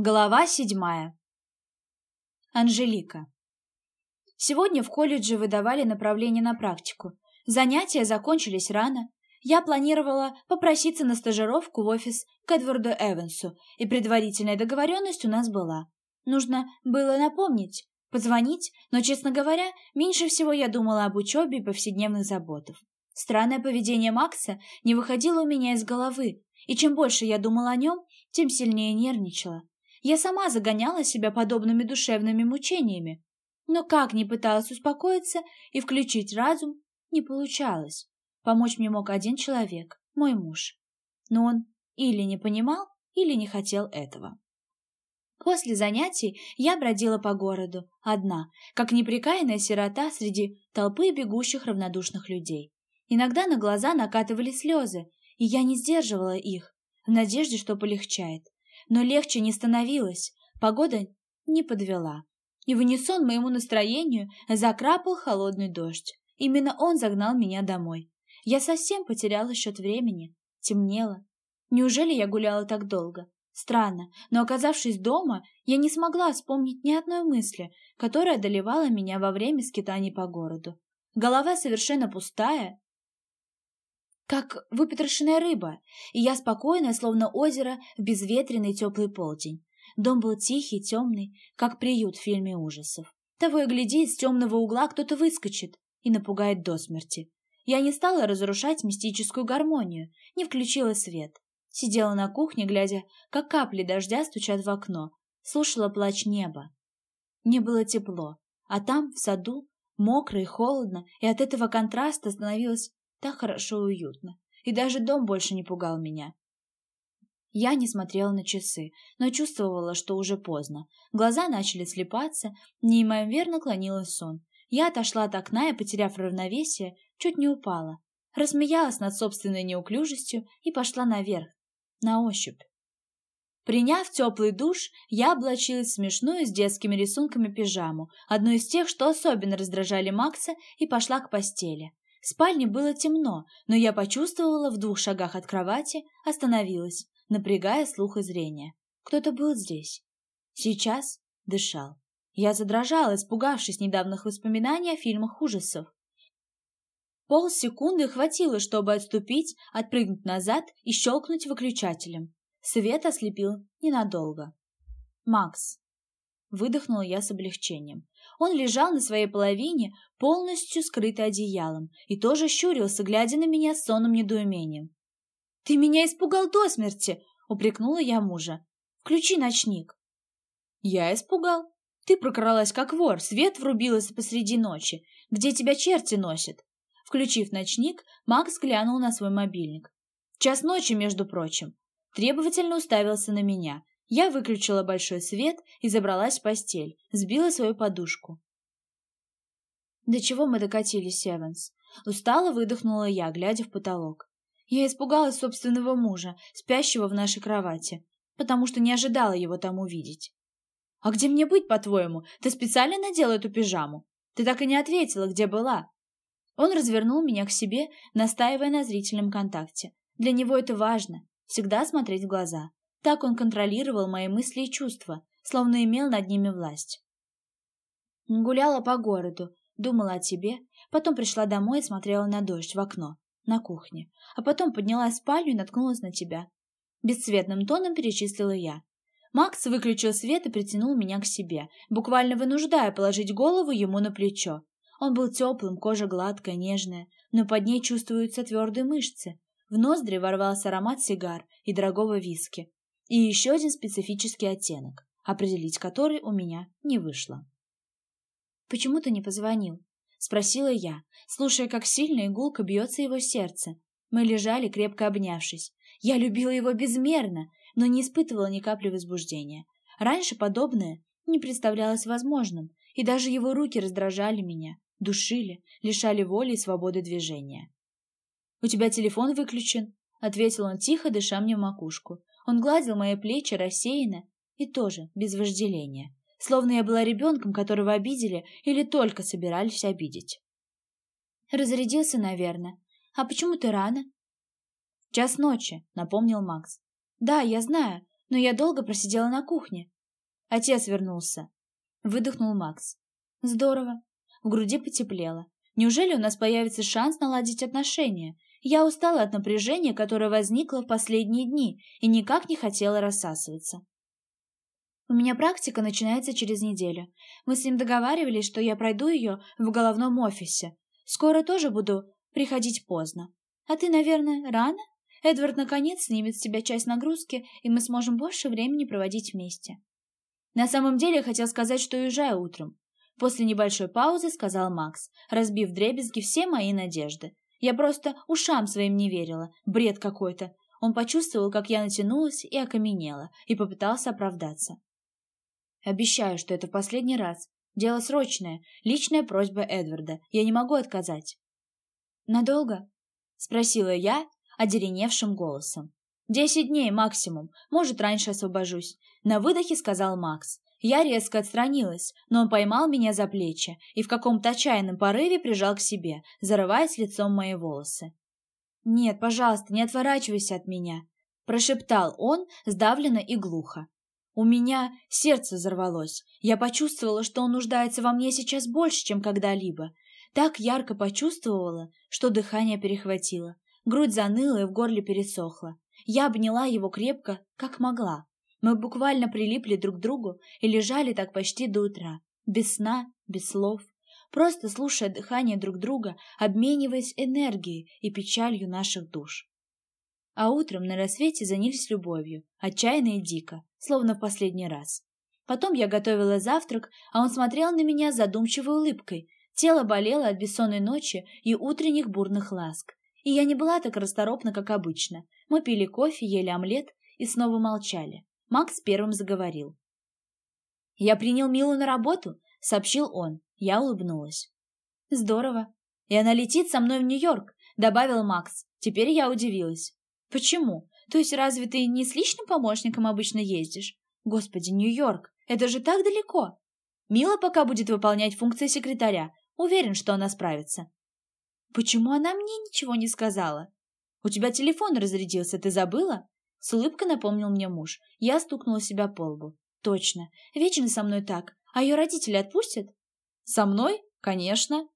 Глава седьмая. Анжелика. Сегодня в колледже выдавали направление на практику. Занятия закончились рано. Я планировала попроситься на стажировку в офис к Эдварду Эвансу, и предварительная договоренность у нас была. Нужно было напомнить, позвонить, но, честно говоря, меньше всего я думала об учебе и повседневных заботах. Странное поведение Макса не выходило у меня из головы, и чем больше я думала о нем, тем сильнее нервничала. Я сама загоняла себя подобными душевными мучениями, но как ни пыталась успокоиться и включить разум, не получалось. Помочь мне мог один человек, мой муж. Но он или не понимал, или не хотел этого. После занятий я бродила по городу, одна, как неприкаянная сирота среди толпы бегущих равнодушных людей. Иногда на глаза накатывали слезы, и я не сдерживала их, в надежде, что полегчает но легче не становилось, погода не подвела. И в унисон моему настроению закрапал холодный дождь. Именно он загнал меня домой. Я совсем потеряла счет времени. Темнело. Неужели я гуляла так долго? Странно, но оказавшись дома, я не смогла вспомнить ни одной мысли, которая одолевала меня во время скитаний по городу. Голова совершенно пустая, как выпотрошенная рыба, и я спокойная, словно озеро в безветренный теплый полдень. Дом был тихий, темный, как приют в фильме ужасов. Того и гляди, из темного угла кто-то выскочит и напугает до смерти. Я не стала разрушать мистическую гармонию, не включила свет. Сидела на кухне, глядя, как капли дождя стучат в окно, слушала плач неба. Мне было тепло, а там, в саду, мокро и холодно, и от этого контраста становилось так хорошо и уютно. И даже дом больше не пугал меня. Я не смотрела на часы, но чувствовала, что уже поздно. Глаза начали слепаться, неимоверно клонилась сон. Я отошла от окна и, потеряв равновесие, чуть не упала. Рассмеялась над собственной неуклюжестью и пошла наверх, на ощупь. Приняв теплый душ, я облачилась в смешную с детскими рисунками пижаму, одну из тех, что особенно раздражали Макса, и пошла к постели. В спальне было темно, но я почувствовала в двух шагах от кровати, остановилась, напрягая слух и зрение. Кто-то был здесь. Сейчас дышал. Я задрожала, испугавшись недавних воспоминаний о фильмах ужасов. Полсекунды хватило, чтобы отступить, отпрыгнуть назад и щелкнуть выключателем. Свет ослепил ненадолго. «Макс!» Выдохнула я с облегчением. Он лежал на своей половине, полностью скрытый одеялом, и тоже щурился, глядя на меня с сонным недоумением. «Ты меня испугал до смерти!» — упрекнула я мужа. «Включи ночник». «Я испугал. Ты прокралась, как вор, свет врубилась посреди ночи. Где тебя черти носят?» Включив ночник, Макс глянул на свой мобильник. Час ночи, между прочим. Требовательно уставился на меня. Я выключила большой свет и забралась в постель, сбила свою подушку. «До чего мы докатились, Эванс?» Устало выдохнула я, глядя в потолок. Я испугалась собственного мужа, спящего в нашей кровати, потому что не ожидала его там увидеть. «А где мне быть, по-твоему? Ты специально надела эту пижаму? Ты так и не ответила, где была». Он развернул меня к себе, настаивая на зрительном контакте. Для него это важно — всегда смотреть в глаза. Так он контролировал мои мысли и чувства, словно имел над ними власть. Гуляла по городу, думала о тебе, потом пришла домой и смотрела на дождь в окно, на кухне, а потом поднялась в спальню и наткнулась на тебя. Бесцветным тоном перечислила я. Макс выключил свет и притянул меня к себе, буквально вынуждая положить голову ему на плечо. Он был теплым, кожа гладкая, нежная, но под ней чувствуются твердые мышцы. В ноздри ворвался аромат сигар и дорогого виски и еще один специфический оттенок, определить который у меня не вышло. «Почему ты не позвонил?» — спросила я, слушая, как сильно игулка бьется его сердце. Мы лежали, крепко обнявшись. Я любила его безмерно, но не испытывала ни капли возбуждения. Раньше подобное не представлялось возможным, и даже его руки раздражали меня, душили, лишали воли и свободы движения. «У тебя телефон выключен», — ответил он тихо, дыша мне в макушку. Он гладил мои плечи рассеянно и тоже без вожделения, словно я была ребенком, которого обидели или только собирались обидеть. Разрядился, наверное. А почему ты рано? Час ночи, напомнил Макс. Да, я знаю, но я долго просидела на кухне. Отец вернулся. Выдохнул Макс. Здорово. В груди потеплело. Неужели у нас появится шанс наладить отношения? Я устала от напряжения, которое возникло в последние дни, и никак не хотела рассасываться. У меня практика начинается через неделю. Мы с ним договаривались, что я пройду ее в головном офисе. Скоро тоже буду приходить поздно. А ты, наверное, рано? Эдвард наконец снимет с тебя часть нагрузки, и мы сможем больше времени проводить вместе. На самом деле я хотел сказать, что уезжаю утром. После небольшой паузы сказал Макс, разбив дребезги все мои надежды. Я просто ушам своим не верила. Бред какой-то. Он почувствовал, как я натянулась и окаменела, и попытался оправдаться. Обещаю, что это в последний раз. Дело срочное, личная просьба Эдварда. Я не могу отказать. Надолго? Спросила я одереневшим голосом. «Десять дней максимум, может, раньше освобожусь», — на выдохе сказал Макс. Я резко отстранилась, но он поймал меня за плечи и в каком-то отчаянном порыве прижал к себе, зарываясь лицом мои волосы. «Нет, пожалуйста, не отворачивайся от меня», — прошептал он сдавленно и глухо. У меня сердце взорвалось. Я почувствовала, что он нуждается во мне сейчас больше, чем когда-либо. Так ярко почувствовала, что дыхание перехватило. Грудь заныла и в горле пересохла. Я обняла его крепко, как могла. Мы буквально прилипли друг к другу и лежали так почти до утра. Без сна, без слов. Просто слушая дыхание друг друга, обмениваясь энергией и печалью наших душ. А утром на рассвете занялись любовью, отчаянно и дико, словно в последний раз. Потом я готовила завтрак, а он смотрел на меня задумчивой улыбкой. Тело болело от бессонной ночи и утренних бурных ласк. И я не была так расторопна, как обычно. Мы пили кофе, ели омлет и снова молчали. Макс первым заговорил. «Я принял Милу на работу», — сообщил он. Я улыбнулась. «Здорово. И она летит со мной в Нью-Йорк», — добавил Макс. Теперь я удивилась. «Почему? То есть разве ты не с личным помощником обычно ездишь? Господи, Нью-Йорк, это же так далеко!» Мила пока будет выполнять функции секретаря. Уверен, что она справится. Почему она мне ничего не сказала? У тебя телефон разрядился, ты забыла? С улыбкой напомнил мне муж. Я стукнула себя по лбу. Точно. Вечно со мной так. А ее родители отпустят? Со мной? Конечно.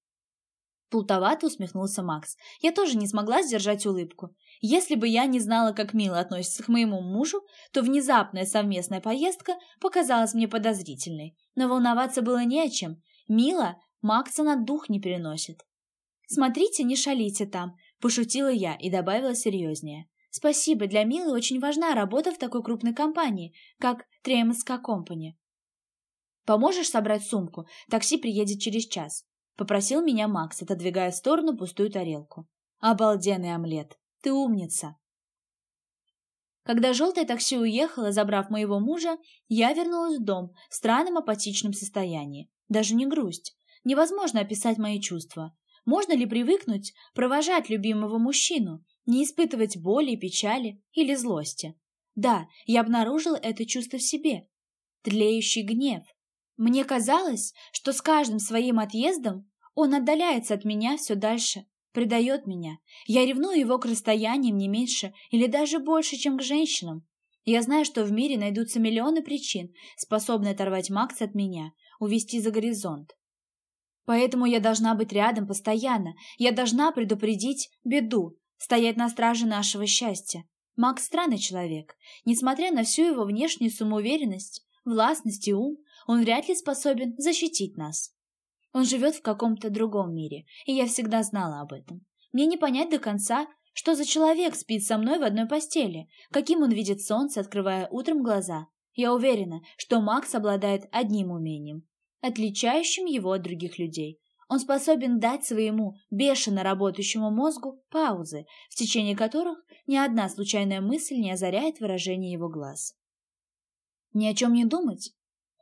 Плутовато усмехнулся Макс. Я тоже не смогла сдержать улыбку. Если бы я не знала, как Мила относится к моему мужу, то внезапная совместная поездка показалась мне подозрительной. Но волноваться было не о чем. Мила Макса на дух не переносит. «Смотрите, не шалите там», – пошутила я и добавила серьезнее. «Спасибо, для Милы очень важна работа в такой крупной компании, как Тремонска Компани». «Поможешь собрать сумку? Такси приедет через час», – попросил меня Макс, отодвигая в сторону пустую тарелку. «Обалденный омлет! Ты умница!» Когда желтое такси уехало, забрав моего мужа, я вернулась в дом в странном апатичном состоянии. Даже не грусть. Невозможно описать мои чувства. Можно ли привыкнуть провожать любимого мужчину, не испытывать боли, печали или злости? Да, я обнаружил это чувство в себе. Тлеющий гнев. Мне казалось, что с каждым своим отъездом он отдаляется от меня все дальше, предает меня. Я ревную его к расстояниям не меньше или даже больше, чем к женщинам. Я знаю, что в мире найдутся миллионы причин, способные оторвать Макса от меня, увести за горизонт. Поэтому я должна быть рядом постоянно. Я должна предупредить беду, стоять на страже нашего счастья. Макс странный человек. Несмотря на всю его внешнюю самоуверенность, властность и ум, он вряд ли способен защитить нас. Он живет в каком-то другом мире, и я всегда знала об этом. Мне не понять до конца, что за человек спит со мной в одной постели, каким он видит солнце, открывая утром глаза. Я уверена, что Макс обладает одним умением отличающим его от других людей. Он способен дать своему бешено работающему мозгу паузы, в течение которых ни одна случайная мысль не озаряет выражение его глаз. Ни о чем не думать,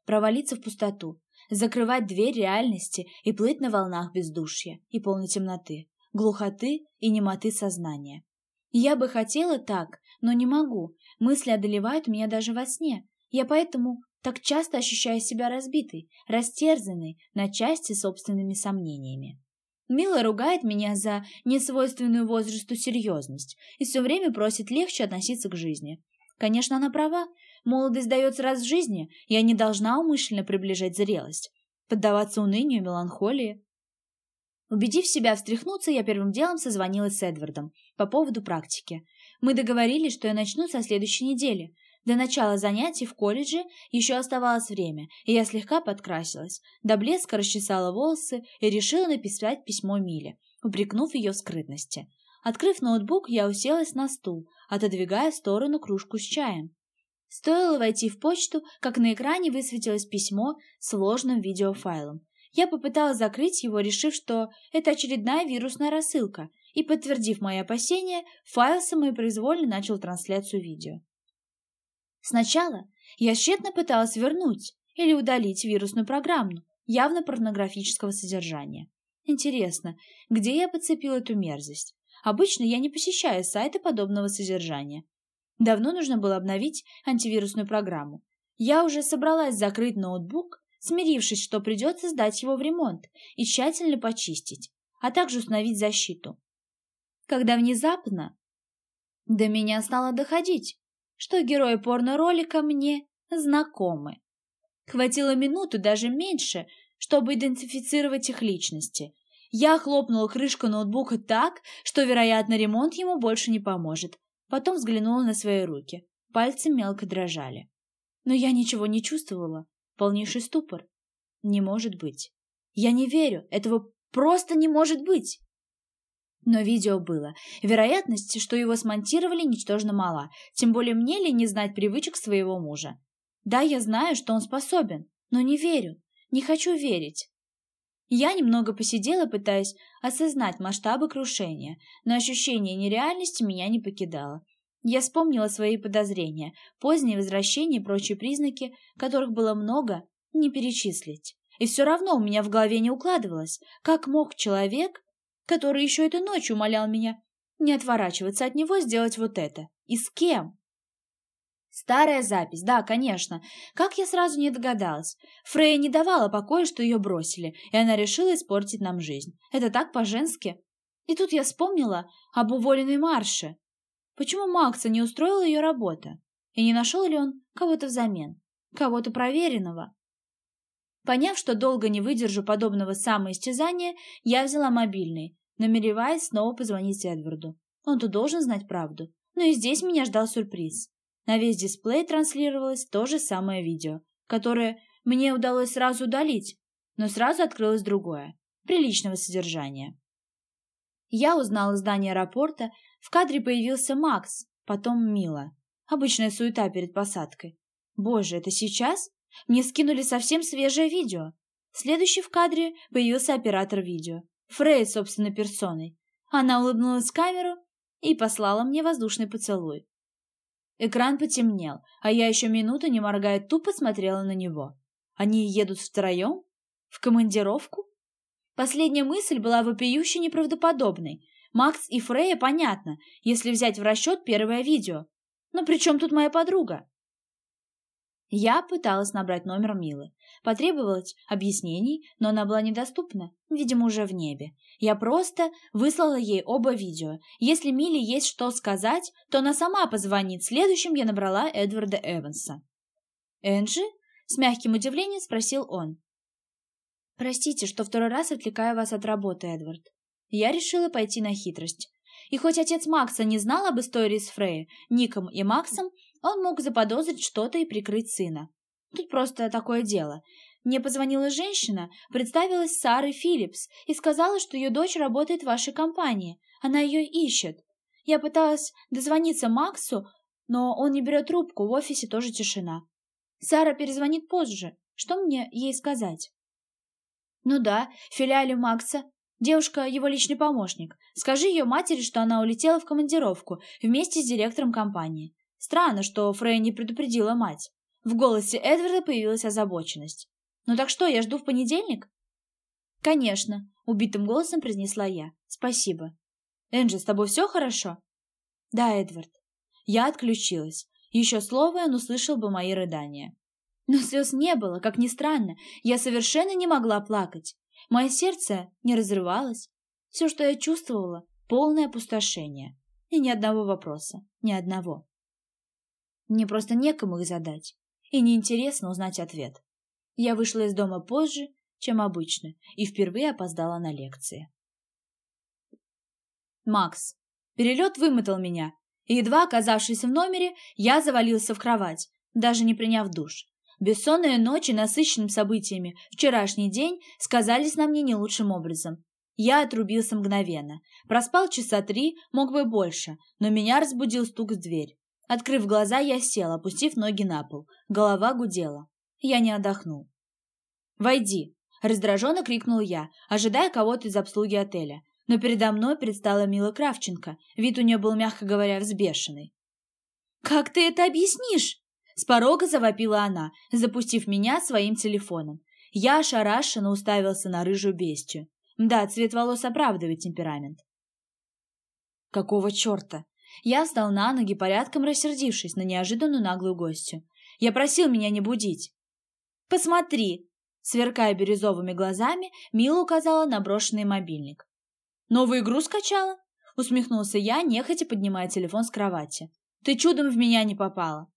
провалиться в пустоту, закрывать дверь реальности и плыть на волнах бездушья и полной темноты, глухоты и немоты сознания. Я бы хотела так, но не могу. Мысли одолевают меня даже во сне. Я поэтому так часто ощущая себя разбитой, растерзанной на части собственными сомнениями. Мила ругает меня за несвойственную возрасту серьезность и все время просит легче относиться к жизни. Конечно, она права. Молодость дается раз в жизни, я не должна умышленно приближать зрелость, поддаваться унынию меланхолии. Убедив себя встряхнуться, я первым делом созвонилась с Эдвардом по поводу практики. Мы договорились, что я начну со следующей недели. До начала занятий в колледже еще оставалось время, и я слегка подкрасилась, до блеска расчесала волосы и решила написать письмо Миле, упрекнув ее в скрытности. Открыв ноутбук, я уселась на стул, отодвигая в сторону кружку с чаем. Стоило войти в почту, как на экране высветилось письмо с сложным видеофайлом. Я попыталась закрыть его, решив, что это очередная вирусная рассылка, и, подтвердив мои опасения, файл самопроизвольно начал трансляцию видео. Сначала я тщетно пыталась вернуть или удалить вирусную программу, явно порнографического содержания. Интересно, где я подцепила эту мерзость? Обычно я не посещаю сайты подобного содержания. Давно нужно было обновить антивирусную программу. Я уже собралась закрыть ноутбук, смирившись, что придется сдать его в ремонт и тщательно почистить, а также установить защиту. Когда внезапно до меня стало доходить, что герои порно-ролика мне знакомы. Хватило минуту, даже меньше, чтобы идентифицировать их личности. Я хлопнула крышку ноутбука так, что, вероятно, ремонт ему больше не поможет. Потом взглянула на свои руки. Пальцы мелко дрожали. Но я ничего не чувствовала. Полнейший ступор. Не может быть. Я не верю. Этого просто не может быть. Но видео было. Вероятность, что его смонтировали, ничтожно мала. Тем более мне ли не знать привычек своего мужа? Да, я знаю, что он способен, но не верю. Не хочу верить. Я немного посидела, пытаясь осознать масштабы крушения, но ощущение нереальности меня не покидало. Я вспомнила свои подозрения, позднее возвращение и прочие признаки, которых было много, не перечислить. И все равно у меня в голове не укладывалось, как мог человек, который еще этой ночью умолял меня не отворачиваться от него, сделать вот это. И с кем? Старая запись, да, конечно. Как я сразу не догадалась. Фрея не давала покоя, что ее бросили, и она решила испортить нам жизнь. Это так по-женски. И тут я вспомнила об уволенной Марше. Почему Макса не устроила ее работа? И не нашел ли он кого-то взамен? Кого-то проверенного? Поняв, что долго не выдержу подобного самоистязания, я взяла мобильный, намереваясь снова позвонить Эдварду. Он-то должен знать правду. Но и здесь меня ждал сюрприз. На весь дисплей транслировалось то же самое видео, которое мне удалось сразу удалить, но сразу открылось другое, приличного содержания. Я узнала здание аэропорта, в кадре появился Макс, потом Мила. Обычная суета перед посадкой. Боже, это сейчас? Мне скинули совсем свежее видео. Следующий в кадре появился оператор видео. Фрей собственной персоной. Она улыбнулась в камеру и послала мне воздушный поцелуй. Экран потемнел, а я еще минуту, не моргая, тупо смотрела на него. Они едут втроем? В командировку? Последняя мысль была вопиюще неправдоподобной. Макс и Фрея понятно, если взять в расчет первое видео. Но при чем тут моя подруга? Я пыталась набрать номер Милы. Потребовалось объяснений, но она была недоступна, видимо, уже в небе. Я просто выслала ей оба видео. Если Миле есть что сказать, то она сама позвонит. Следующим я набрала Эдварда Эванса. «Энджи?» — с мягким удивлением спросил он. «Простите, что второй раз отвлекаю вас от работы, Эдвард. Я решила пойти на хитрость. И хоть отец Макса не знал об истории с Фрей, Ником и Максом, он мог заподозрить что-то и прикрыть сына. Тут просто такое дело. Мне позвонила женщина, представилась Сарой Филлипс и сказала, что ее дочь работает в вашей компании. Она ее ищет. Я пыталась дозвониться Максу, но он не берет трубку, в офисе тоже тишина. Сара перезвонит позже. Что мне ей сказать? Ну да, в филиале Макса. Девушка его личный помощник. Скажи ее матери, что она улетела в командировку вместе с директором компании. Странно, что Фрей не предупредила мать. В голосе Эдварда появилась озабоченность. «Ну так что, я жду в понедельник?» «Конечно», — убитым голосом произнесла я. «Спасибо». «Энджи, с тобой все хорошо?» «Да, Эдвард». Я отключилась. Еще слово, он услышал бы мои рыдания. Но слез не было, как ни странно. Я совершенно не могла плакать. Мое сердце не разрывалось. Все, что я чувствовала, полное опустошение. И ни одного вопроса. Ни одного. Мне просто некому их задать, и неинтересно узнать ответ. Я вышла из дома позже, чем обычно, и впервые опоздала на лекции. Макс. Перелет вымотал меня, и, едва оказавшись в номере, я завалился в кровать, даже не приняв душ. Бессонные ночи, насыщенным событиями, вчерашний день сказались на мне не лучшим образом. Я отрубился мгновенно. Проспал часа три, мог бы больше, но меня разбудил стук в дверь. Открыв глаза, я сел, опустив ноги на пол. Голова гудела. Я не отдохнул. «Войди!» – раздраженно крикнул я, ожидая кого-то из обслуги отеля. Но передо мной предстала Мила Кравченко. Вид у нее был, мягко говоря, взбешенный. «Как ты это объяснишь?» С порога завопила она, запустив меня своим телефоном. Я ошарашенно уставился на рыжую бестию. Да, цвет волос оправдывает темперамент. Какого черта? Я встал на ноги, порядком рассердившись на неожиданную наглую гостью. Я просил меня не будить. «Посмотри!» Сверкая бирюзовыми глазами, Мила указала на брошенный мобильник. «Новую игру скачала?» Усмехнулся я, нехотя поднимая телефон с кровати. «Ты чудом в меня не попала!»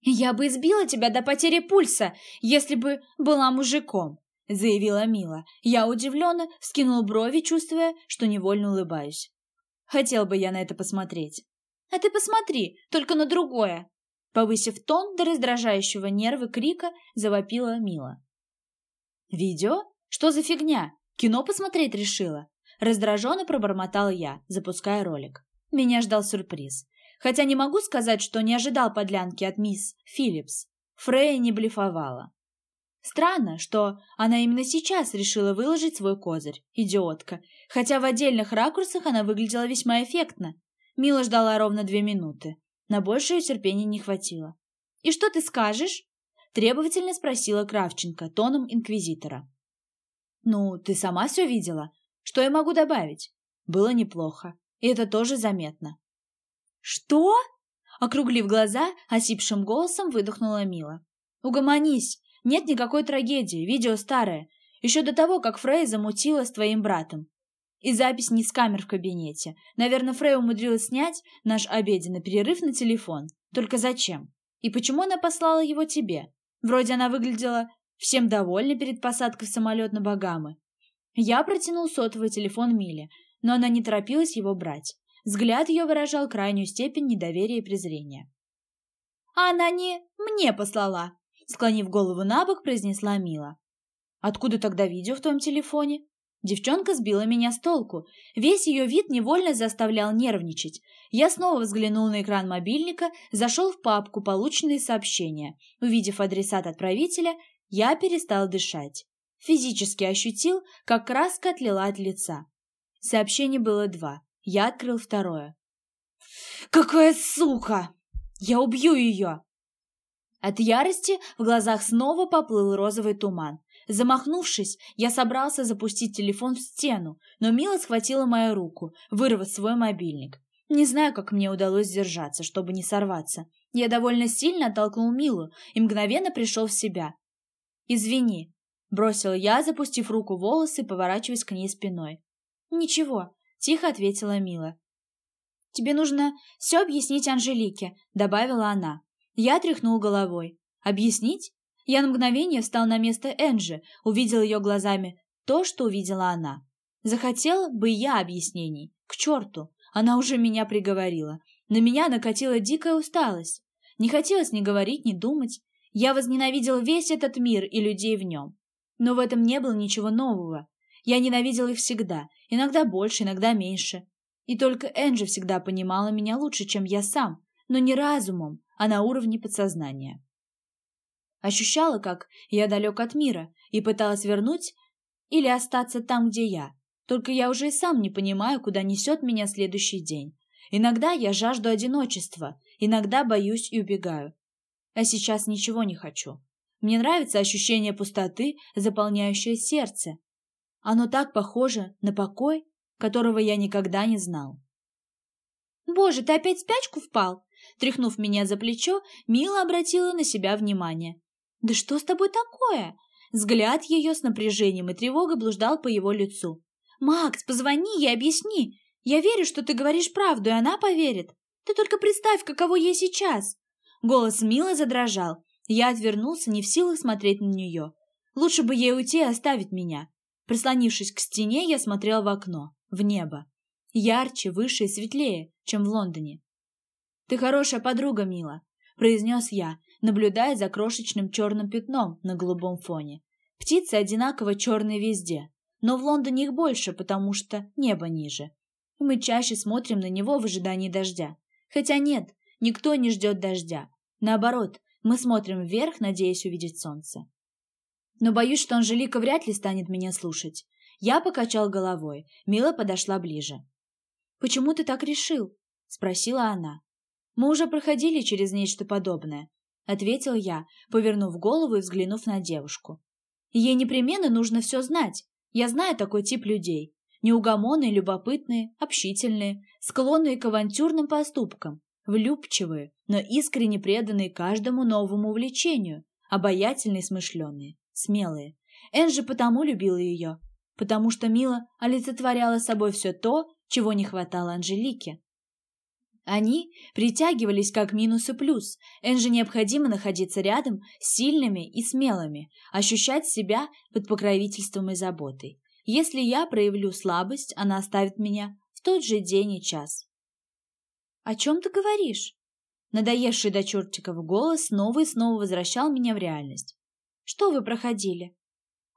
«Я бы избила тебя до потери пульса, если бы была мужиком!» заявила Мила. Я удивленно вскинул брови, чувствуя, что невольно улыбаюсь. Хотел бы я на это посмотреть. А ты посмотри, только на другое. Повысив тон до раздражающего нервы крика, завопила Мила. «Видео? Что за фигня? Кино посмотреть решила?» Раздраженно пробормотал я, запуская ролик. Меня ждал сюрприз. Хотя не могу сказать, что не ожидал подлянки от мисс Филлипс. Фрея не блефовала. Странно, что она именно сейчас решила выложить свой козырь, идиотка, хотя в отдельных ракурсах она выглядела весьма эффектно. Мила ждала ровно две минуты. На большее терпения не хватило. «И что ты скажешь?» – требовательно спросила Кравченко тоном инквизитора. «Ну, ты сама все видела. Что я могу добавить?» Было неплохо, и это тоже заметно. «Что?» – округлив глаза, осипшим голосом выдохнула Мила. «Угомонись, нет никакой трагедии, видео старое. Еще до того, как Фрей замутила с твоим братом. И запись не с камер в кабинете. Наверное, Фрей умудрилась снять наш обеденный перерыв на телефон. Только зачем? И почему она послала его тебе? Вроде она выглядела всем довольна перед посадкой в самолет на Багамы. Я протянул сотовый телефон Миле, но она не торопилась его брать. Взгляд ее выражал крайнюю степень недоверия и презрения. «А она не мне послала, Склонив голову на бок, произнесла Мила. «Откуда тогда видео в твоем телефоне?» Девчонка сбила меня с толку. Весь ее вид невольно заставлял нервничать. Я снова взглянул на экран мобильника, зашел в папку «Полученные сообщения». Увидев адресат отправителя, я перестал дышать. Физически ощутил, как краска отлила от лица. Сообщений было два. Я открыл второе. «Какая сука! Я убью ее!» От ярости в глазах снова поплыл розовый туман. Замахнувшись, я собрался запустить телефон в стену, но Мила схватила мою руку, вырвав свой мобильник. Не знаю, как мне удалось сдержаться, чтобы не сорваться. Я довольно сильно оттолкнул Милу и мгновенно пришел в себя. «Извини», — бросил я, запустив руку в волосы, поворачиваясь к ней спиной. «Ничего», — тихо ответила Мила. «Тебе нужно все объяснить Анжелике», — добавила она. Я тряхнул головой. «Объяснить?» Я на мгновение встал на место Энджи, увидел ее глазами то, что увидела она. Захотел бы я объяснений. К черту! Она уже меня приговорила. На меня накатила дикая усталость. Не хотелось ни говорить, ни думать. Я возненавидел весь этот мир и людей в нем. Но в этом не было ничего нового. Я ненавидел их всегда, иногда больше, иногда меньше. И только Энджи всегда понимала меня лучше, чем я сам, но не разумом, а на уровне подсознания. Ощущала, как я далек от мира и пыталась вернуть или остаться там, где я. Только я уже и сам не понимаю, куда несет меня следующий день. Иногда я жажду одиночества, иногда боюсь и убегаю. А сейчас ничего не хочу. Мне нравится ощущение пустоты, заполняющее сердце. Оно так похоже на покой, которого я никогда не знал. «Боже, ты опять спячку впал?» Тряхнув меня за плечо, Мила обратила на себя внимание. «Да что с тобой такое?» Взгляд ее с напряжением и тревогой блуждал по его лицу. «Макс, позвони и объясни. Я верю, что ты говоришь правду, и она поверит. Ты только представь, каково ей сейчас. Голос Милы задрожал. Я отвернулся, не в силах смотреть на нее. Лучше бы ей уйти и оставить меня. Прислонившись к стене, я смотрел в окно, в небо. Ярче, выше и светлее, чем в Лондоне. «Ты хорошая подруга, Мила», — произнес я, наблюдая за крошечным черным пятном на голубом фоне. Птицы одинаково черные везде, но в Лондоне их больше, потому что небо ниже. Мы чаще смотрим на него в ожидании дождя. Хотя нет, никто не ждет дождя. Наоборот, мы смотрим вверх, надеясь увидеть солнце. Но боюсь, что Анжелика вряд ли станет меня слушать. Я покачал головой. Мила подошла ближе. «Почему ты так решил?» — спросила она. Мы уже проходили через нечто подобное, ответил я, повернув голову и взглянув на девушку. Ей непременно нужно все знать. Я знаю такой тип людей. Неугомонные, любопытные, общительные, склонные к авантюрным поступкам, влюбчивые, но искренне преданные каждому новому увлечению, обаятельные, смышленые, смелые. Энджи потому любила ее, потому что Мила олицетворяла собой все то, чего не хватало Анжелике. Они притягивались как минус и плюс. Энже необходимо находиться рядом с сильными и смелыми, ощущать себя под покровительством и заботой. Если я проявлю слабость, она оставит меня в тот же день и час. «О чем ты говоришь?» Надоевший до чертиков голос снова и снова возвращал меня в реальность. «Что вы проходили?»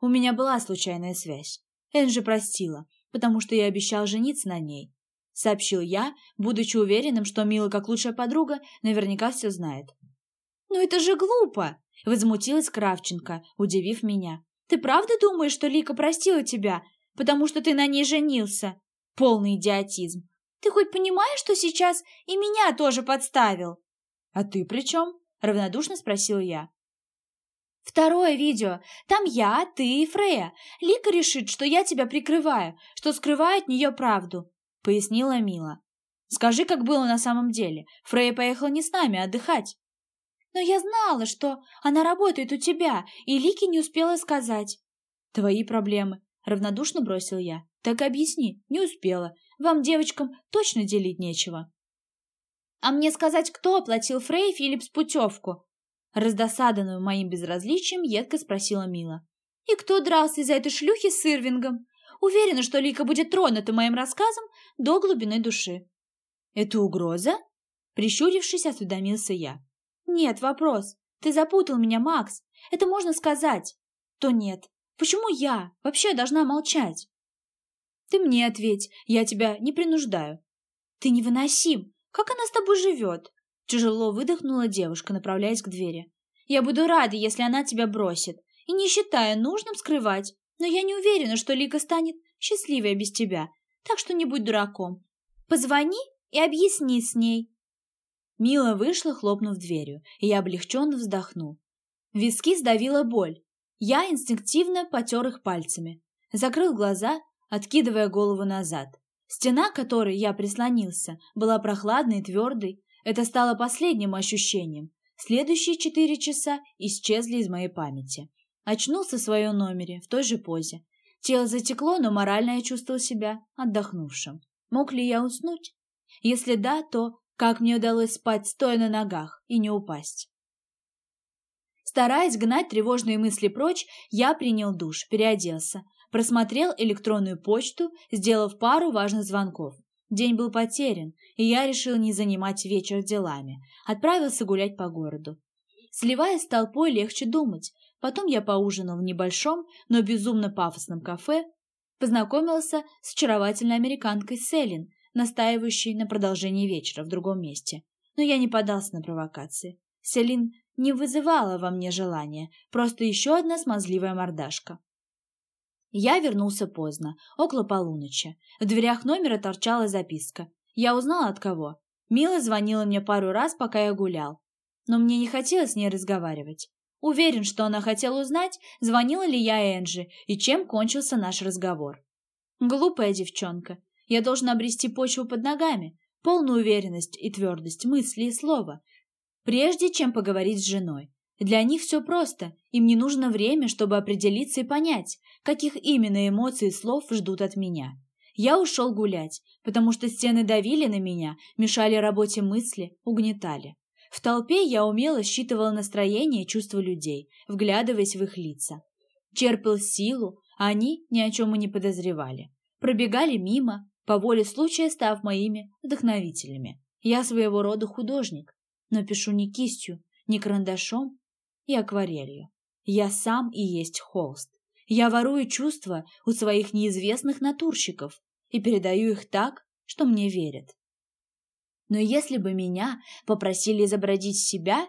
У меня была случайная связь. Энжи простила, потому что я обещал жениться на ней. — сообщил я, будучи уверенным, что Мила, как лучшая подруга, наверняка все знает. «Ну это же глупо!» — возмутилась Кравченко, удивив меня. «Ты правда думаешь, что Лика простила тебя, потому что ты на ней женился? Полный идиотизм! Ты хоть понимаешь, что сейчас и меня тоже подставил?» «А ты при чем?» — равнодушно спросил я. «Второе видео. Там я, ты и Фрея. Лика решит, что я тебя прикрываю, что скрываю от нее правду пояснила Мила. «Скажи, как было на самом деле. Фрейя поехала не с нами а отдыхать». «Но я знала, что она работает у тебя, и Лики не успела сказать». «Твои проблемы», — равнодушно бросил я. «Так объясни, не успела. Вам, девочкам, точно делить нечего». «А мне сказать, кто оплатил Фрей Филлипс путевку?» Раздосаданную моим безразличием, едко спросила Мила. «И кто дрался из-за этой шлюхи с Ирвингом?» Уверена, что Лика будет тронута моим рассказом до глубины души. «Это угроза?» Прищурившись, осведомился я. «Нет, вопрос. Ты запутал меня, Макс. Это можно сказать. То нет. Почему я вообще должна молчать?» «Ты мне ответь. Я тебя не принуждаю». «Ты невыносим. Как она с тобой живет?» Тяжело выдохнула девушка, направляясь к двери. «Я буду рада, если она тебя бросит, и не считаю нужным скрывать, но я не уверена, что Лика станет счастливее без тебя, так что не будь дураком. Позвони и объясни с ней». Мила вышла, хлопнув дверью, и я облегченно вздохнул. Виски сдавила боль. Я инстинктивно потер их пальцами. Закрыл глаза, откидывая голову назад. Стена, к которой я прислонился, была прохладной и твердой. Это стало последним ощущением. Следующие четыре часа исчезли из моей памяти. Очнулся в своем номере, в той же позе. Тело затекло, но морально я чувствовал себя отдохнувшим. Мог ли я уснуть? Если да, то как мне удалось спать стоя на ногах и не упасть? Стараясь гнать тревожные мысли прочь, я принял душ, переоделся, просмотрел электронную почту, сделав пару важных звонков. День был потерян, и я решил не занимать вечер делами. Отправился гулять по городу. Сливаясь с толпой, легче думать, Потом я поужинал в небольшом, но безумно пафосном кафе, познакомился с очаровательной американкой Селин, настаивающей на продолжении вечера в другом месте. Но я не подался на провокации. Селин не вызывала во мне желания, просто еще одна смазливая мордашка. Я вернулся поздно, около полуночи. В дверях номера торчала записка. Я узнал от кого. Мила звонила мне пару раз, пока я гулял. Но мне не хотелось с ней разговаривать. Уверен, что она хотела узнать, звонила ли я Энджи и чем кончился наш разговор. Глупая девчонка. Я должен обрести почву под ногами, полную уверенность и твердость мысли и слова, прежде чем поговорить с женой. Для них все просто, им не нужно время, чтобы определиться и понять, каких именно эмоций и слов ждут от меня. Я ушел гулять, потому что стены давили на меня, мешали работе мысли, угнетали. В толпе я умело считывала настроение и чувства людей, вглядываясь в их лица. Черпал силу, а они ни о чем и не подозревали. Пробегали мимо, по воле случая став моими вдохновителями. Я своего рода художник, но пишу не кистью, не карандашом и акварелью. Я сам и есть холст. Я ворую чувства у своих неизвестных натурщиков и передаю их так, что мне верят. Но если бы меня попросили изобразить себя,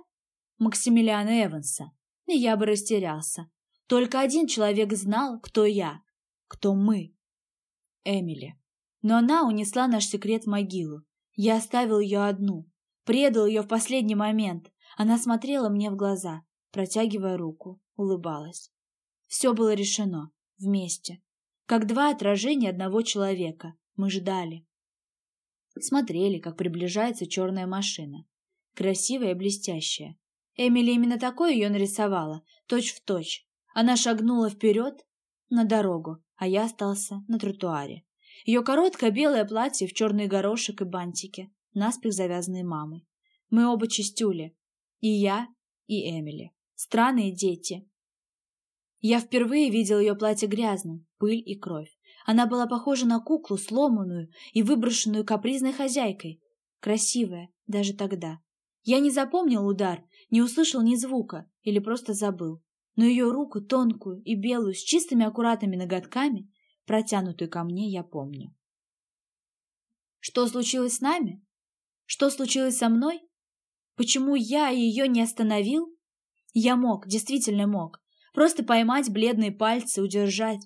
Максимилиана Эванса, я бы растерялся. Только один человек знал, кто я, кто мы. Эмили. Но она унесла наш секрет в могилу. Я оставил ее одну, предал ее в последний момент. Она смотрела мне в глаза, протягивая руку, улыбалась. Все было решено, вместе. Как два отражения одного человека. Мы ждали. Смотрели, как приближается черная машина. Красивая и блестящая. Эмили именно такой ее нарисовала, точь в точь. Она шагнула вперед на дорогу, а я остался на тротуаре. Ее короткое белое платье в черный горошек и бантики, наспех завязанные мамой. Мы оба чистюли. И я, и Эмили. Странные дети. Я впервые видел ее платье грязным, пыль и кровь. Она была похожа на куклу, сломанную и выброшенную капризной хозяйкой. Красивая, даже тогда. Я не запомнил удар, не услышал ни звука или просто забыл. Но ее руку, тонкую и белую, с чистыми аккуратными ноготками, протянутую ко мне, я помню. Что случилось с нами? Что случилось со мной? Почему я ее не остановил? Я мог, действительно мог. Просто поймать бледные пальцы, удержать.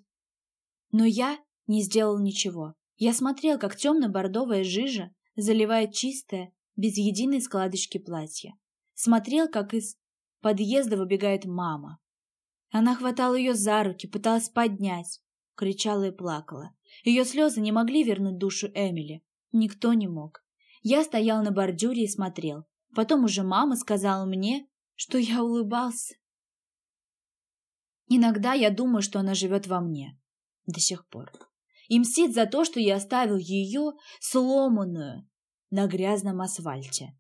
Но я не сделал ничего. Я смотрел, как темно-бордовая жижа заливает чистое, без единой складочки платье. Смотрел, как из подъезда выбегает мама. Она хватала ее за руки, пыталась поднять кричала и плакала. Ее слезы не могли вернуть душу Эмили. Никто не мог. Я стоял на бордюре и смотрел. Потом уже мама сказала мне, что я улыбался. Иногда я думаю, что она живет во мне. До сих пор. И мстит за то, что я оставил ее сломанную на грязном асфальте.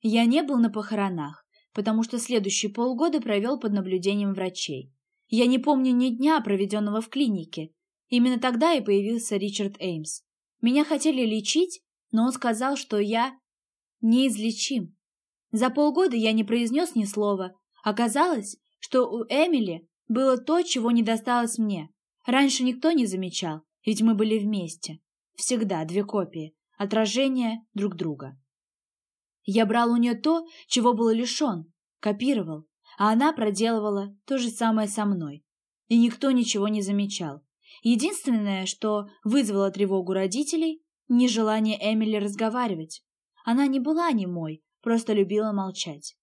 Я не был на похоронах, потому что следующие полгода провел под наблюдением врачей. Я не помню ни дня, проведенного в клинике. Именно тогда и появился Ричард Эймс. Меня хотели лечить, но он сказал, что я неизлечим. За полгода я не произнес ни слова. Оказалось, что у Эмили было то, чего не досталось мне. Раньше никто не замечал, ведь мы были вместе. Всегда две копии, отражения друг друга. Я брал у нее то, чего был лишен, копировал, а она проделывала то же самое со мной. И никто ничего не замечал. Единственное, что вызвало тревогу родителей – нежелание Эмили разговаривать. Она не была немой, просто любила молчать.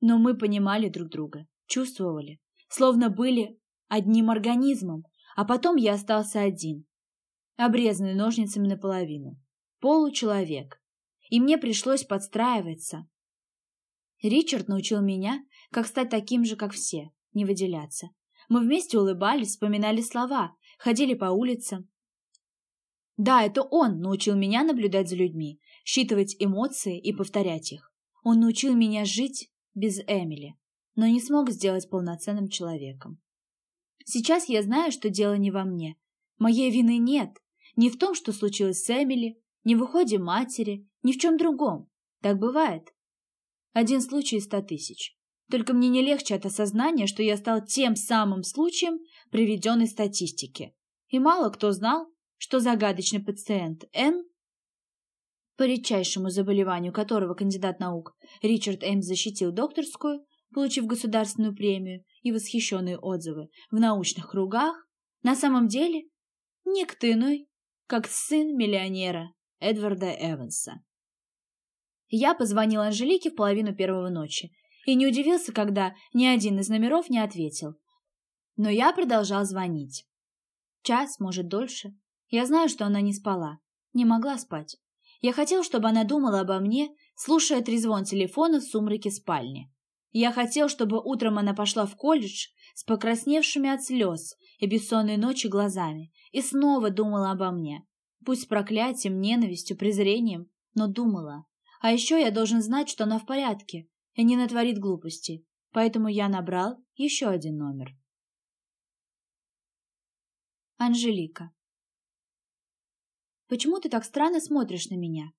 Но мы понимали друг друга, чувствовали, словно были одним организмом, а потом я остался один, обрезанный ножницами наполовину, получеловек, и мне пришлось подстраиваться. Ричард научил меня как стать таким же, как все, не выделяться. Мы вместе улыбались, вспоминали слова, ходили по улицам. Да, это он научил меня наблюдать за людьми, считывать эмоции и повторять их. Он научил меня жить без Эмили, но не смог сделать полноценным человеком. Сейчас я знаю, что дело не во мне. Моей вины нет. Ни в том, что случилось с Эмили, ни в уходе матери, ни в чем другом. Так бывает. Один случай из ста тысяч. Только мне не легче от осознания, что я стал тем самым случаем приведенной статистики. И мало кто знал, что загадочный пациент Н, по редчайшему заболеванию которого кандидат наук Ричард Эймс защитил докторскую, получив государственную премию и восхищенные отзывы в научных кругах, на самом деле никто иной, как сын миллионера Эдварда Эванса. Я позвонил Анжелике в половину первого ночи и не удивился, когда ни один из номеров не ответил. Но я продолжал звонить. Час, может, дольше. Я знаю, что она не спала. Не могла спать. Я хотел, чтобы она думала обо мне, слушая трезвон телефона в сумраке спальни. Я хотел, чтобы утром она пошла в колледж с покрасневшими от слез и бессонной ночи глазами и снова думала обо мне. Пусть с проклятием, ненавистью, презрением, но думала. А еще я должен знать, что она в порядке и не натворит глупостей. Поэтому я набрал еще один номер. Анжелика. «Почему ты так странно смотришь на меня?»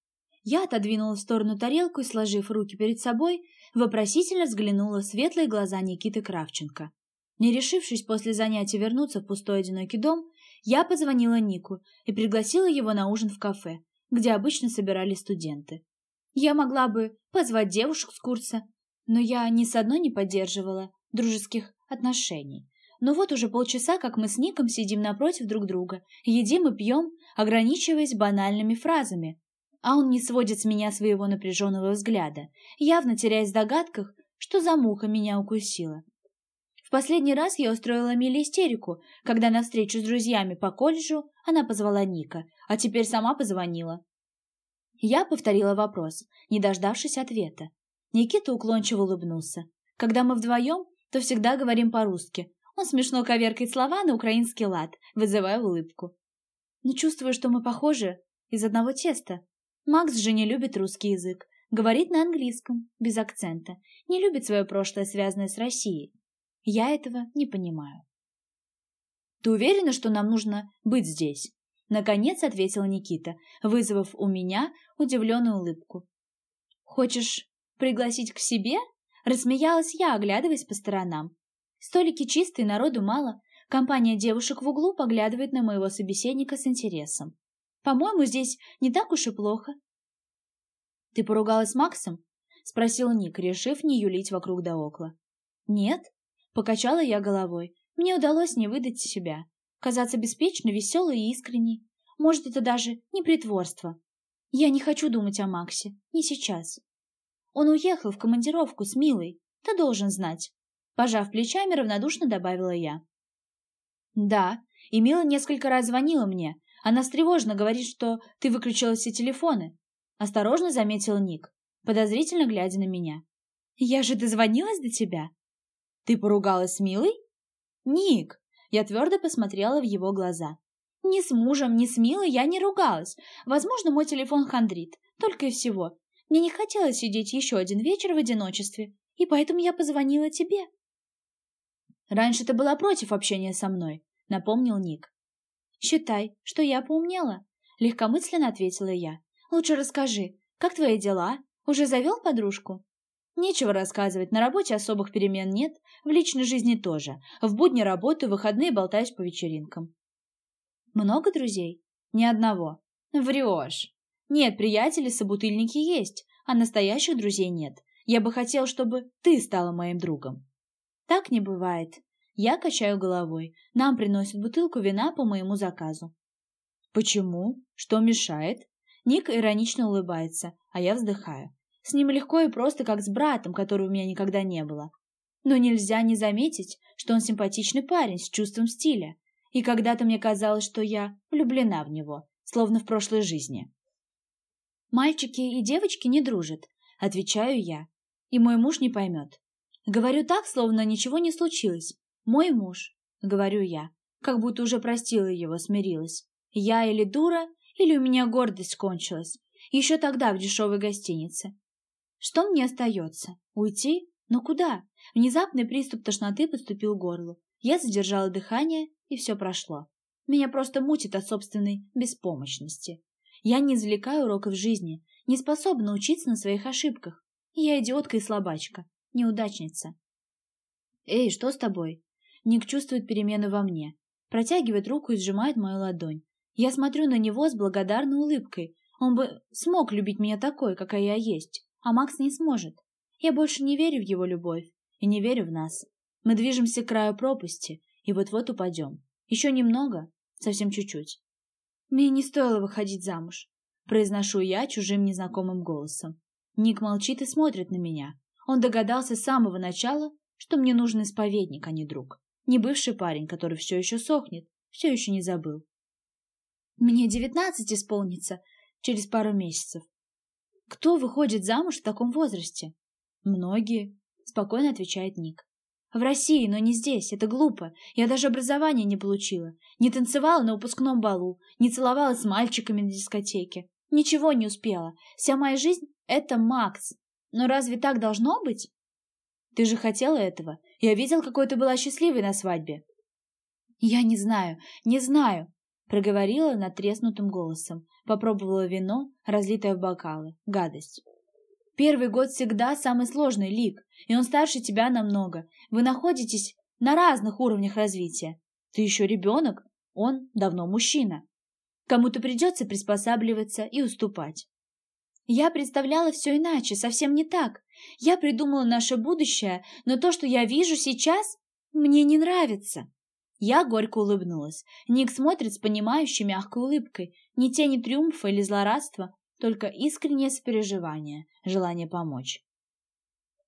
Я отодвинула в сторону тарелку и, сложив руки перед собой, вопросительно взглянула в светлые глаза Никиты Кравченко. Не решившись после занятия вернуться в пустой одинокий дом, я позвонила Нику и пригласила его на ужин в кафе, где обычно собирались студенты. Я могла бы позвать девушек с курса, но я ни с одной не поддерживала дружеских отношений. Но вот уже полчаса, как мы с Ником сидим напротив друг друга, едим и пьем, ограничиваясь банальными фразами. А он не сводит с меня своего напряженного взгляда, явно теряясь в догадках, что за муха меня укусила. В последний раз я устроила Миле истерику, когда на встречу с друзьями по колледжу она позвала Ника, а теперь сама позвонила. Я повторила вопрос, не дождавшись ответа. Никита уклончиво улыбнулся. Когда мы вдвоем, то всегда говорим по-русски. Он смешно коверкает слова на украинский лад, вызывая улыбку. Но чувствую, что мы похожи из одного теста. Макс же не любит русский язык, говорит на английском, без акцента, не любит свое прошлое, связанное с Россией. Я этого не понимаю. «Ты уверена, что нам нужно быть здесь?» Наконец ответил Никита, вызвав у меня удивленную улыбку. «Хочешь «Пригласить к себе?» — рассмеялась я, оглядываясь по сторонам. Столики чистые, народу мало. Компания девушек в углу поглядывает на моего собеседника с интересом. «По-моему, здесь не так уж и плохо». «Ты поругалась с Максом?» — спросил Ник, решив не юлить вокруг да около. «Нет», — покачала я головой. «Мне удалось не выдать себя, казаться беспечной, веселой и искренней. Может, это даже не притворство. Я не хочу думать о Максе, не сейчас. Он уехал в командировку с Милой. Ты должен знать. Пожав плечами, равнодушно добавила я. Да, и Мила несколько раз звонила мне. Она встревоженно говорит, что ты выключила все телефоны. Осторожно заметил Ник, подозрительно глядя на меня. Я же дозвонилась до тебя. Ты поругалась с Милой? Ник! Я твердо посмотрела в его глаза. Ни с мужем, ни с Милой я не ругалась. Возможно, мой телефон хандрит. Только и всего. Мне не хотелось сидеть еще один вечер в одиночестве, и поэтому я позвонила тебе. Раньше ты была против общения со мной, напомнил Ник. Считай, что я поумнела, легкомысленно ответила я. Лучше расскажи, как твои дела? Уже завел подружку? Нечего рассказывать, на работе особых перемен нет, в личной жизни тоже. В будни работаю, в выходные болтаюсь по вечеринкам. Много друзей? Ни одного. Врешь. Нет, приятели-собутыльники есть, а настоящих друзей нет. Я бы хотел, чтобы ты стала моим другом. Так не бывает. Я качаю головой. Нам приносят бутылку вина по моему заказу. Почему? Что мешает? Ник иронично улыбается, а я вздыхаю. С ним легко и просто, как с братом, которого у меня никогда не было. Но нельзя не заметить, что он симпатичный парень с чувством стиля. И когда-то мне казалось, что я влюблена в него, словно в прошлой жизни. Мальчики и девочки не дружат, отвечаю я. И мой муж не поймет. Говорю так, словно ничего не случилось. Мой муж, говорю я, как будто уже простила его, смирилась. Я или дура, или у меня гордость кончилась. Еще тогда в дешевой гостинице. Что мне остается? Уйти? Но куда? Внезапный приступ тошноты подступил к горлу. Я задержала дыхание, и все прошло. Меня просто мутит от собственной беспомощности. Я не извлекаю уроков жизни, не способна учиться на своих ошибках. Я идиотка и слабачка, неудачница. «Эй, что с тобой?» Ник чувствует перемену во мне. Протягивает руку и сжимает мою ладонь. Я смотрю на него с благодарной улыбкой. Он бы смог любить меня такой, какая я есть, а Макс не сможет. Я больше не верю в его любовь и не верю в нас. Мы движемся к краю пропасти и вот-вот упадем. Еще немного, совсем чуть-чуть. Мне не стоило выходить замуж. Произношу я чужим незнакомым голосом. Ник молчит и смотрит на меня. Он догадался с самого начала, что мне нужен исповедник, а не друг. Не бывший парень, который все еще сохнет, все еще не забыл. Мне девятнадцать исполнится через пару месяцев. Кто выходит замуж в таком возрасте? Многие, спокойно отвечает Ник. В России, но не здесь. Это глупо. Я даже образования не получила. Не танцевала на выпускном балу, не целовалась с мальчиками на дискотеке. Ничего не успела. Вся моя жизнь Это Макс. Но разве так должно быть? Ты же хотела этого. Я видел, какой ты была счастливой на свадьбе. Я не знаю, не знаю, проговорила натреснутым голосом. Попробовала вино, разлитое в бокалы. Гадость. Первый год всегда самый сложный, Лик, и он старше тебя намного. Вы находитесь на разных уровнях развития. Ты еще ребенок, он давно мужчина. Кому-то придется приспосабливаться и уступать. Я представляла все иначе, совсем не так. Я придумала наше будущее, но то, что я вижу сейчас, мне не нравится. Я горько улыбнулась. Ник смотрит с понимающей мягкой улыбкой, ни тени триумфа или злорадства, только искреннее сопереживание, желание помочь.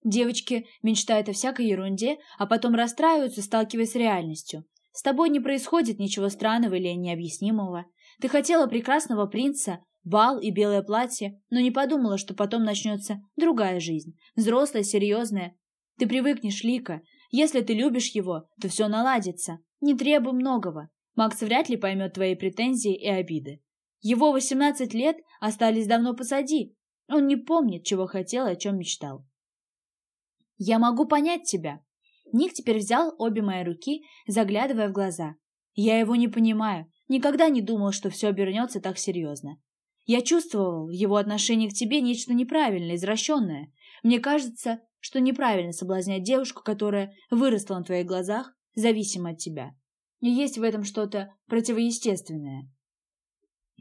Девочки мечтают о всякой ерунде, а потом расстраиваются, сталкиваясь с реальностью. С тобой не происходит ничего странного или необъяснимого. Ты хотела прекрасного принца, бал и белое платье, но не подумала, что потом начнется другая жизнь, взрослая, серьезная. Ты привыкнешь, Лика. Если ты любишь его, то все наладится. Не требуй многого. Макс вряд ли поймет твои претензии и обиды. Его восемнадцать лет остались давно позади. Он не помнит, чего хотел и о чем мечтал. «Я могу понять тебя». Ник теперь взял обе мои руки, заглядывая в глаза. «Я его не понимаю. Никогда не думал, что все обернется так серьезно. Я чувствовал его отношении к тебе нечто неправильное, извращенное. Мне кажется, что неправильно соблазнять девушку, которая выросла на твоих глазах, зависимо от тебя. Есть в этом что-то противоестественное.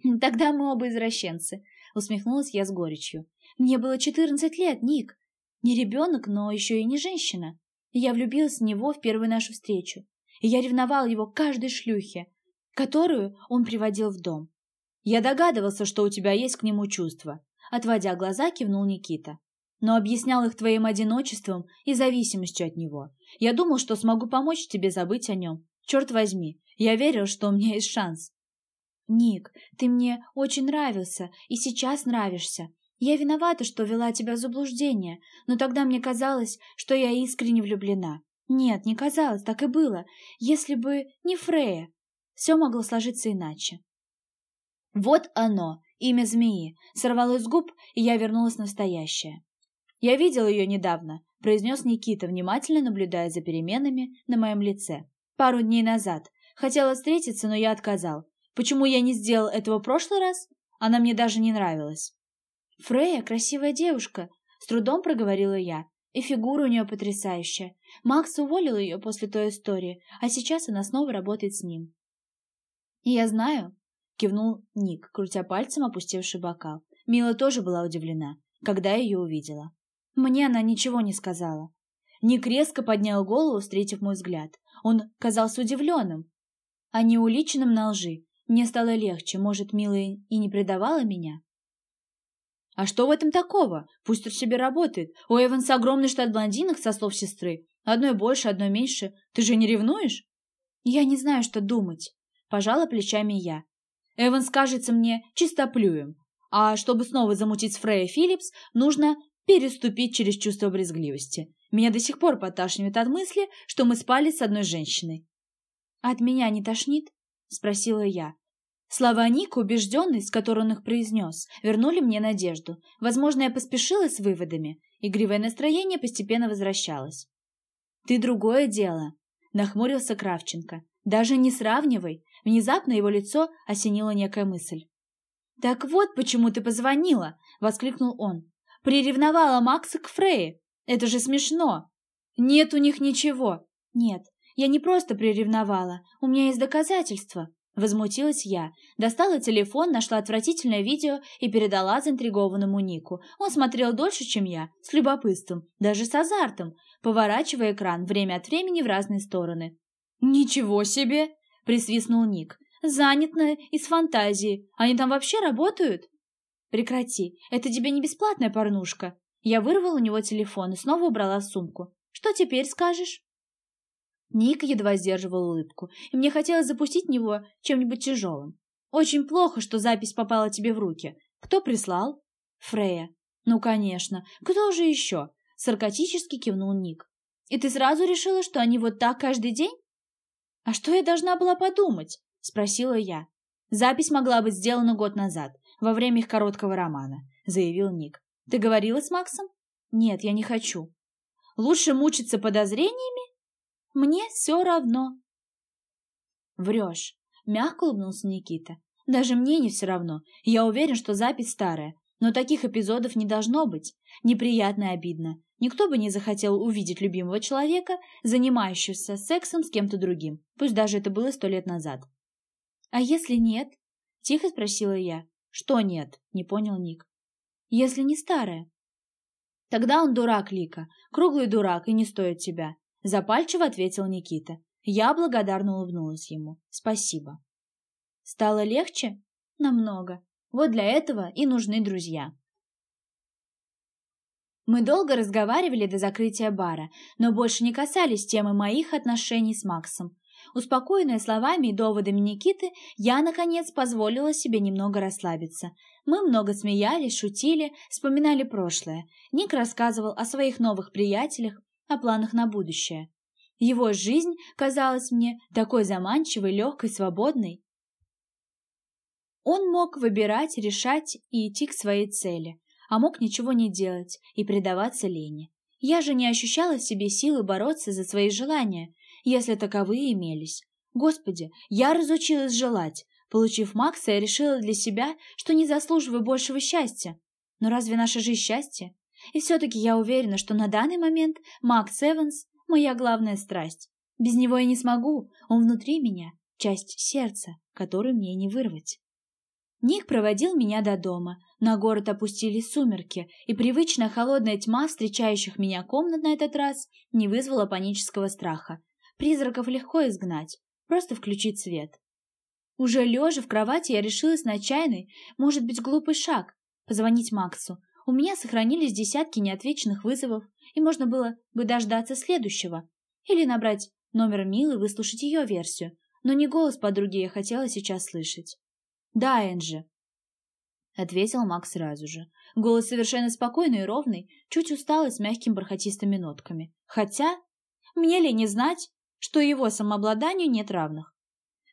«Тогда мы оба извращенцы», — усмехнулась я с горечью. «Мне было четырнадцать лет, Ник. Не ребенок, но еще и не женщина. Я влюбилась в него в первую нашу встречу. И я ревновала его каждой шлюхе, которую он приводил в дом. Я догадывался, что у тебя есть к нему чувства. Отводя глаза, кивнул Никита. Но объяснял их твоим одиночеством и зависимостью от него. Я думал, что смогу помочь тебе забыть о нем. Черт возьми, я верил, что у меня есть шанс. «Ник, ты мне очень нравился и сейчас нравишься. Я виновата, что вела тебя в заблуждение, но тогда мне казалось, что я искренне влюблена. Нет, не казалось, так и было. Если бы не Фрея, все могло сложиться иначе». Вот оно, имя змеи, сорвалось с губ, и я вернулась настоящее. «Я видел ее недавно», — произнес Никита, внимательно наблюдая за переменами на моем лице. «Пару дней назад. Хотела встретиться, но я отказал. Почему я не сделал этого в прошлый раз? Она мне даже не нравилась. Фрея красивая девушка, с трудом проговорила я. И фигура у нее потрясающая. Макс уволил ее после той истории, а сейчас она снова работает с ним. «Я знаю», — кивнул Ник, крутя пальцем опустевший бокал. Мила тоже была удивлена, когда ее увидела. Мне она ничего не сказала. Ник резко поднял голову, встретив мой взгляд. Он казался удивленным, а не уличенным на лжи. Мне стало легче, может, милая и не предавала меня? А что в этом такого? Пусть себе работает. У Эванса огромный штат блондинок, со слов сестры. Одной больше, одной меньше. Ты же не ревнуешь? Я не знаю, что думать. Пожала плечами я. Эванс кажется мне чистоплюем. А чтобы снова замутить с Фрей Филлипс, нужно переступить через чувство брезгливости. Меня до сих пор поташнивает от мысли, что мы спали с одной женщиной. От меня не тошнит? — спросила я. Слова Ника, убежденность, с которой он их произнес, вернули мне надежду. Возможно, я поспешила с выводами. Игривое настроение постепенно возвращалось. «Ты другое дело», — нахмурился Кравченко. «Даже не сравнивай». Внезапно его лицо осенила некая мысль. «Так вот, почему ты позвонила!» — воскликнул он. «Приревновала Макса к Фрейе. Это же смешно!» «Нет у них ничего!» «Нет, я не просто приревновала, у меня есть доказательства. Возмутилась я, достала телефон, нашла отвратительное видео и передала заинтригованному Нику. Он смотрел дольше, чем я, с любопытством, даже с азартом, поворачивая экран время от времени в разные стороны. «Ничего себе!» — присвистнул Ник. «Занятно, из фантазии. Они там вообще работают?» «Прекрати, это тебе не бесплатная порнушка». Я вырвала у него телефон и снова убрала сумку. «Что теперь скажешь?» Ник едва сдерживал улыбку, и мне хотелось запустить в него чем-нибудь тяжелым. «Очень плохо, что запись попала тебе в руки. Кто прислал?» «Фрея». «Ну, конечно. Кто же еще?» Саркатически кивнул Ник. «И ты сразу решила, что они вот так каждый день?» «А что я должна была подумать?» Спросила я. «Запись могла быть сделана год назад, во время их короткого романа», заявил Ник. Ты говорила с Максом? Нет, я не хочу. Лучше мучиться подозрениями? Мне все равно. Врешь. Мягко улыбнулся Никита. Даже мне не все равно. Я уверен, что запись старая. Но таких эпизодов не должно быть. Неприятно и обидно. Никто бы не захотел увидеть любимого человека, занимающегося сексом с кем-то другим, пусть даже это было сто лет назад. «А если нет?» – тихо спросила я. «Что нет?» – не понял Ник. «Если не старая». «Тогда он дурак, Лика, круглый дурак и не стоит тебя», – запальчиво ответил Никита. Я благодарно улыбнулась ему. «Спасибо». «Стало легче?» «Намного. Вот для этого и нужны друзья». Мы долго разговаривали до закрытия бара, но больше не касались темы моих отношений с Максом. Успокоенная словами и доводами Никиты, я, наконец, позволила себе немного расслабиться. Мы много смеялись, шутили, вспоминали прошлое. Ник рассказывал о своих новых приятелях, о планах на будущее. Его жизнь казалась мне такой заманчивой, легкой, свободной. Он мог выбирать, решать и идти к своей цели а мог ничего не делать и предаваться лени. Я же не ощущала в себе силы бороться за свои желания, если таковые имелись. Господи, я разучилась желать. Получив Макса, я решила для себя, что не заслуживаю большего счастья. Но разве наша жизнь счастье? И все-таки я уверена, что на данный момент Макс Эванс – моя главная страсть. Без него я не смогу, он внутри меня, часть сердца, которую мне не вырвать. Ник проводил меня до дома. На город опустились сумерки, и привычная холодная тьма встречающих меня комнат на этот раз не вызвала панического страха. Призраков легко изгнать, просто включить свет. Уже лежа в кровати, я решилась на чайный, может быть, глупый шаг – позвонить Максу. У меня сохранились десятки неотвеченных вызовов, и можно было бы дождаться следующего. Или набрать номер Милы и выслушать ее версию, но не голос подруги я хотела сейчас слышать. «Да, Энджи», — ответил Макс сразу же. Голос совершенно спокойный и ровный, чуть усталый, с мягкими бархатистыми нотками. Хотя, мне ли не знать, что его самообладанию нет равных?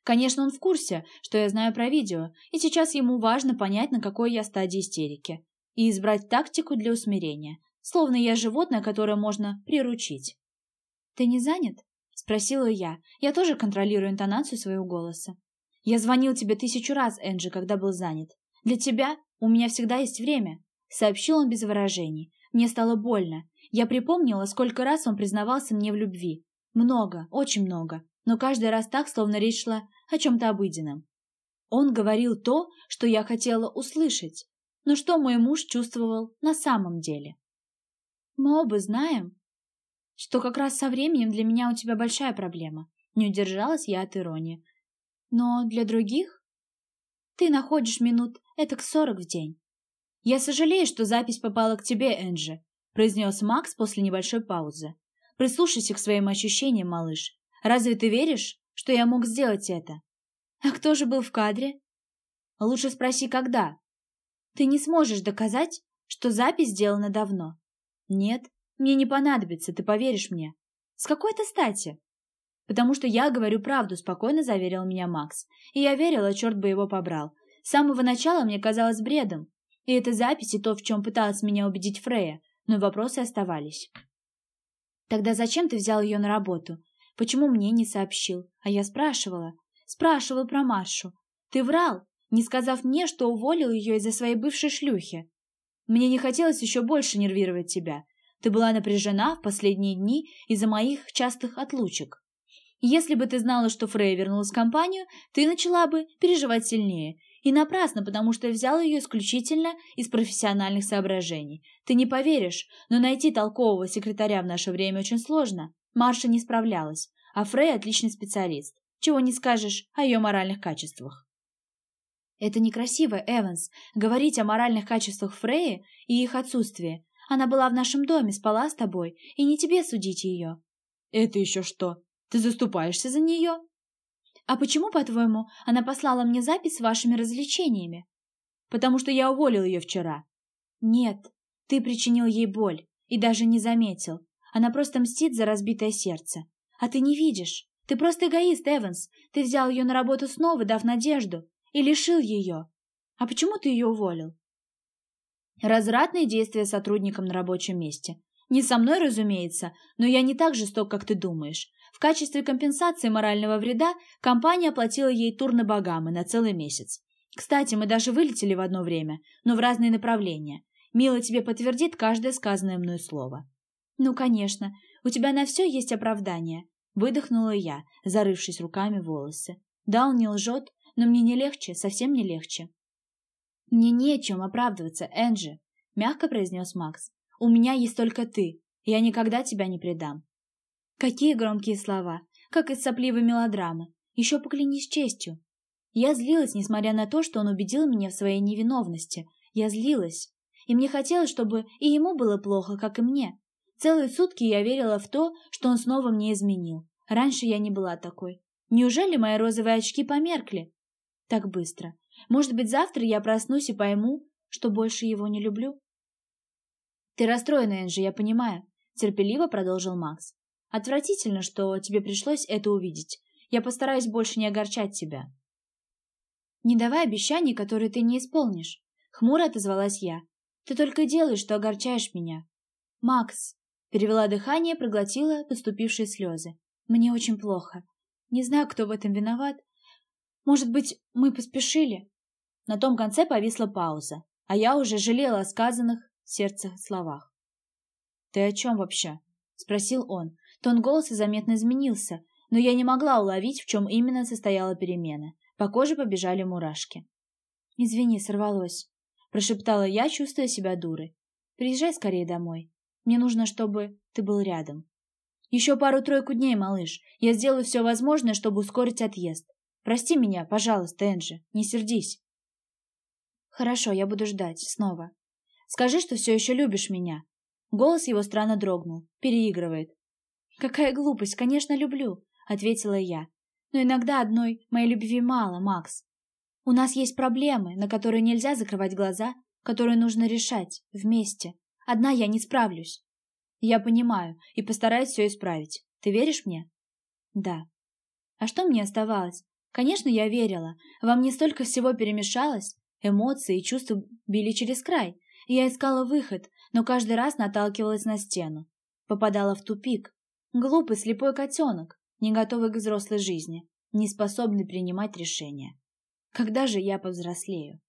Конечно, он в курсе, что я знаю про видео, и сейчас ему важно понять, на какой я стадии истерики, и избрать тактику для усмирения, словно я животное, которое можно приручить. «Ты не занят?» — спросила я. Я тоже контролирую интонацию своего голоса. Я звонил тебе тысячу раз, Энджи, когда был занят. Для тебя у меня всегда есть время, сообщил он без выражений. Мне стало больно. Я припомнила, сколько раз он признавался мне в любви. Много, очень много, но каждый раз так, словно речь шла о чем-то обыденном. Он говорил то, что я хотела услышать, но что мой муж чувствовал на самом деле. Мы оба знаем, что как раз со временем для меня у тебя большая проблема. Не удержалась я от иронии. Но для других ты находишь минут этак сорок в день. Я сожалею, что запись попала к тебе, Энджи, произнес Макс после небольшой паузы. Прислушайся к своим ощущениям, малыш. Разве ты веришь, что я мог сделать это? А кто же был в кадре? Лучше спроси, когда. Ты не сможешь доказать, что запись сделана давно. Нет, мне не понадобится, ты поверишь мне. С какой-то стати? «Потому что я говорю правду», — спокойно заверил меня Макс. И я верила, черт бы его побрал. С самого начала мне казалось бредом. И эта запись, и то, в чем пыталась меня убедить Фрея, но вопросы оставались. «Тогда зачем ты взял ее на работу? Почему мне не сообщил? А я спрашивала. Спрашивала про Маршу. Ты врал, не сказав мне, что уволил ее из-за своей бывшей шлюхи. Мне не хотелось еще больше нервировать тебя. Ты была напряжена в последние дни из-за моих частых отлучек. Если бы ты знала, что Фрей вернулась в компанию, ты начала бы переживать сильнее. И напрасно, потому что взял ее исключительно из профессиональных соображений. Ты не поверишь, но найти толкового секретаря в наше время очень сложно. Марша не справлялась, а Фрей отличный специалист. Чего не скажешь о ее моральных качествах. Это некрасиво, Эванс, говорить о моральных качествах Фреи и их отсутствии. Она была в нашем доме, спала с тобой, и не тебе судить ее. Это еще что? Ты заступаешься за нее? А почему, по-твоему, она послала мне запись с вашими развлечениями? Потому что я уволил ее вчера. Нет, ты причинил ей боль и даже не заметил. Она просто мстит за разбитое сердце. А ты не видишь. Ты просто эгоист, Эванс. Ты взял ее на работу снова, дав надежду, и лишил ее. А почему ты ее уволил? Развратные действия сотрудникам на рабочем месте. Не со мной, разумеется, но я не так жесток, как ты думаешь. Качестве компенсации морального вреда компания оплатила ей тур на Багамы на целый месяц. Кстати, мы даже вылетели в одно время, но в разные направления. Мила тебе подтвердит каждое сказанное мною слово. Ну, конечно, у тебя на все есть оправдание. Выдохнула я, зарывшись руками в волосы. Да, он не лжет, но мне не легче, совсем не легче. Мне нечем оправдываться, Энджи, мягко произнес Макс. У меня есть только ты. Я никогда тебя не предам. Какие громкие слова, как из сопливой мелодрамы. Еще поклянись честью. Я злилась, несмотря на то, что он убедил меня в своей невиновности. Я злилась. И мне хотелось, чтобы и ему было плохо, как и мне. Целые сутки я верила в то, что он снова мне изменил. Раньше я не была такой. Неужели мои розовые очки померкли? Так быстро. Может быть, завтра я проснусь и пойму, что больше его не люблю? Ты расстроена, Энджи, я понимаю, терпеливо продолжил Макс. Отвратительно, что тебе пришлось это увидеть. Я постараюсь больше не огорчать тебя. Не давай обещаний, которые ты не исполнишь. Хмуро отозвалась я. Ты только делаешь, что огорчаешь меня. Макс, перевела дыхание, проглотила поступившие слезы. Мне очень плохо. Не знаю, кто в этом виноват. Может быть, мы поспешили? На том конце повисла пауза, а я уже жалела о сказанных сердцах словах. «Ты о чем вообще?» — спросил он. Тон голоса заметно изменился, но я не могла уловить, в чем именно состояла перемена. По коже побежали мурашки. «Извини, сорвалось», — прошептала я, чувствуя себя дурой. «Приезжай скорее домой. Мне нужно, чтобы ты был рядом». «Еще пару-тройку дней, малыш. Я сделаю все возможное, чтобы ускорить отъезд. Прости меня, пожалуйста, Энджи, не сердись». «Хорошо, я буду ждать. Снова. Скажи, что все еще любишь меня». Голос его странно дрогнул, переигрывает. «Какая глупость, конечно, люблю», — ответила я. «Но иногда одной моей любви мало, Макс. У нас есть проблемы, на которые нельзя закрывать глаза, которые нужно решать вместе. Одна я не справлюсь». «Я понимаю и постараюсь все исправить. Ты веришь мне?» «Да». А что мне оставалось? Конечно, я верила. Во мне столько всего перемешалось. Эмоции и чувства били через край. Я искала выход, но каждый раз наталкивалась на стену. Попадала в тупик. Глупый слепой котенок, не готовый к взрослой жизни, не способный принимать решения. Когда же я повзрослею?